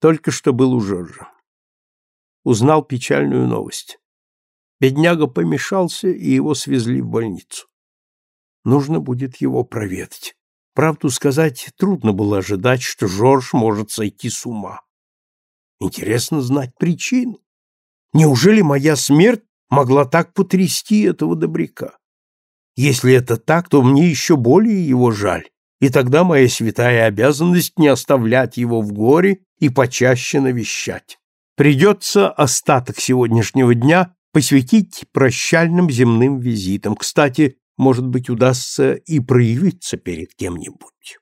Только что был у Жоржа. Узнал печальную новость. Бедняга помешался, и его свезли в больницу. Нужно будет его проведать. Правду сказать, трудно было ожидать, что Жорж может сойти с ума. Интересно знать причину. Неужели моя смерть могла так потрясти этого добряка? Если это так, то мне еще более его жаль и тогда моя святая обязанность не оставлять его в горе и почаще навещать. Придется остаток сегодняшнего дня посвятить прощальным земным визитам. Кстати, может быть, удастся и проявиться перед кем-нибудь.